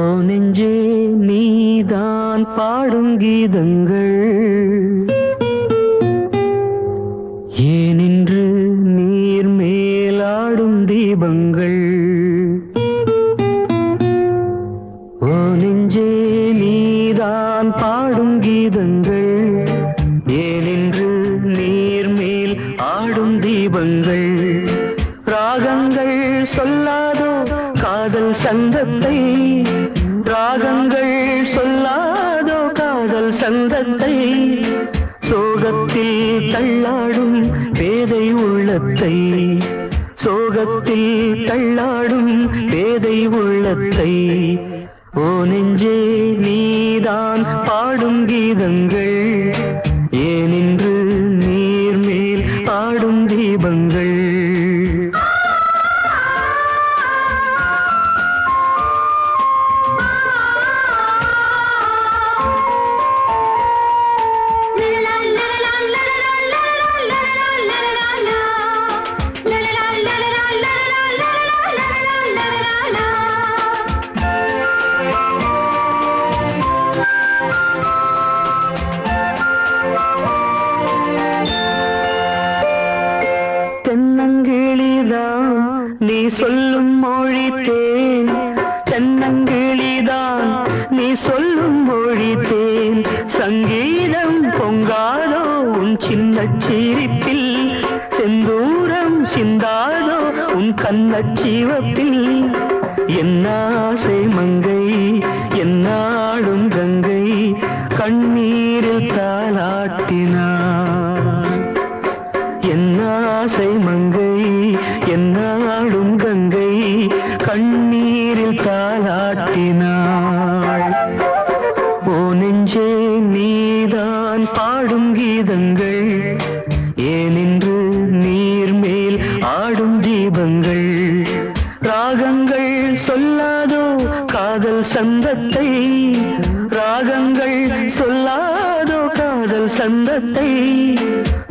ஓ நெஞ்சே நீதான் பாடும் கீதங்கள். ஏனின்று நீர் மேலாடும் தீபங்கள். ஓ நெஞ்சே நீதான் பாடும் கீதங்கள். ஏனின்று நீர் மேல் ஆடும் தீபங்கள். ராகங்கள் சொல்லாதோ காதல் சந்தத்தை ராகங்கள் சொல்லாதோ காதல் சந்தத்தை சோகத்தில் தள்ளாடும் பேதை உள்ளத்தை சோகத்தில் தள்ளாடும் பேதை உள்ளத்தை. ஓ நெஞ்சே நீதான் பாடும் கீதங்கள். நீ சொல்லும் மொழி தேன் தென்னங்கிளிதான். நீ சொல்லும் மொழி தேன் சங்கீதம் பொங்காதோ உன் சின்ன சிரிப்பில். செந்தூரம் சிந்தாதோ உன் கண்ண சிவப்பில். என்னாசை மங்கை என்னாடும் கங்கை கண்ணீரில் தாளாட்டினார் என்னாசை மங்கை என்ன கண்ணீரில் தாளாட்டினாள். ஓ நெஞ்சே நீதான் பாடும் கீதங்கள். ஏனென்று நீர் மேல் ஆடும் தீபங்கள். ராகங்கள் சொல்லாதோ காதல் சந்தத்தை. ராகங்கள் சொல்லாதோ காதல் சந்தத்தை.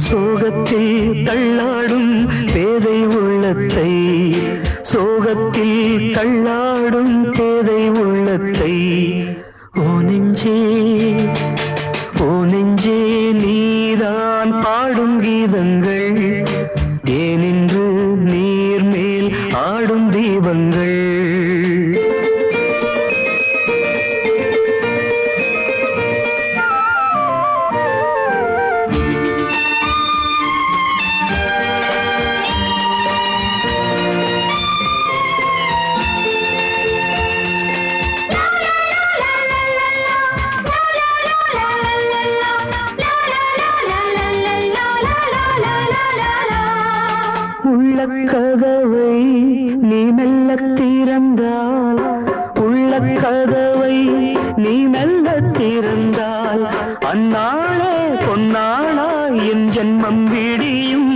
சோகத்தில் தள்ளாடும் பேதை உள்ளத்தை. சோகத்தில் தள்ளாடும் தேவை உள்ளத்தை ஓ நெஞ்சே ஓ நெஞ்சே நீதான் பாடும் கீதங்கள். ஏனென்று நீர் மேல் ஆடும் தீபங்கள் உள்ள கதவை நீ மெல்ல திறந்தால் உள்ள கதவை நீ மெல்ல திறந்தால் அந்நாளே பொன்னாளா என் ஜென்மம் விடியும்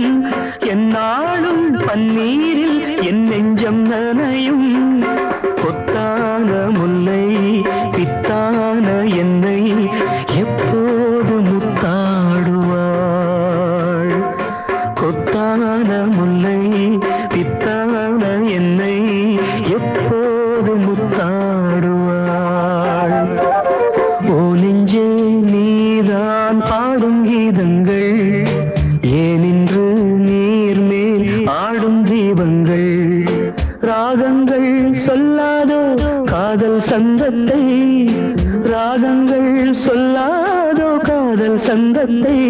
என் நாளும் பன்னீரில் என் நெஞ்சம் நனையும். என்னை பித்தான என்னை எப்போது முத்தாடுவாள்? ஓ நெஞ்சே நீதான் பாடும் கீதங்கள். ஏனின்று நீர் மேல் ஆடும் தீபங்கள்? ராகங்கள் சொல்லாதோ காதல் சந்தத்தை? ராகங்கள் சொல்லாத காதல் சந்தத்தை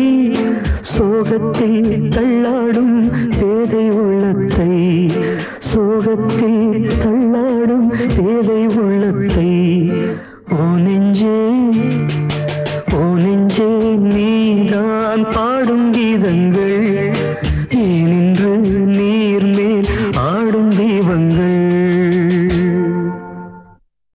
சோகத்தில் தள்ளாடும் பேதை உள்ளத்தை சோகத்தில் தள்ளாடும் பேதை உள்ளத்தை. ஓ நெஞ்சே ஓ நெஞ்சே நீதான் பாடும் கீதங்கள்.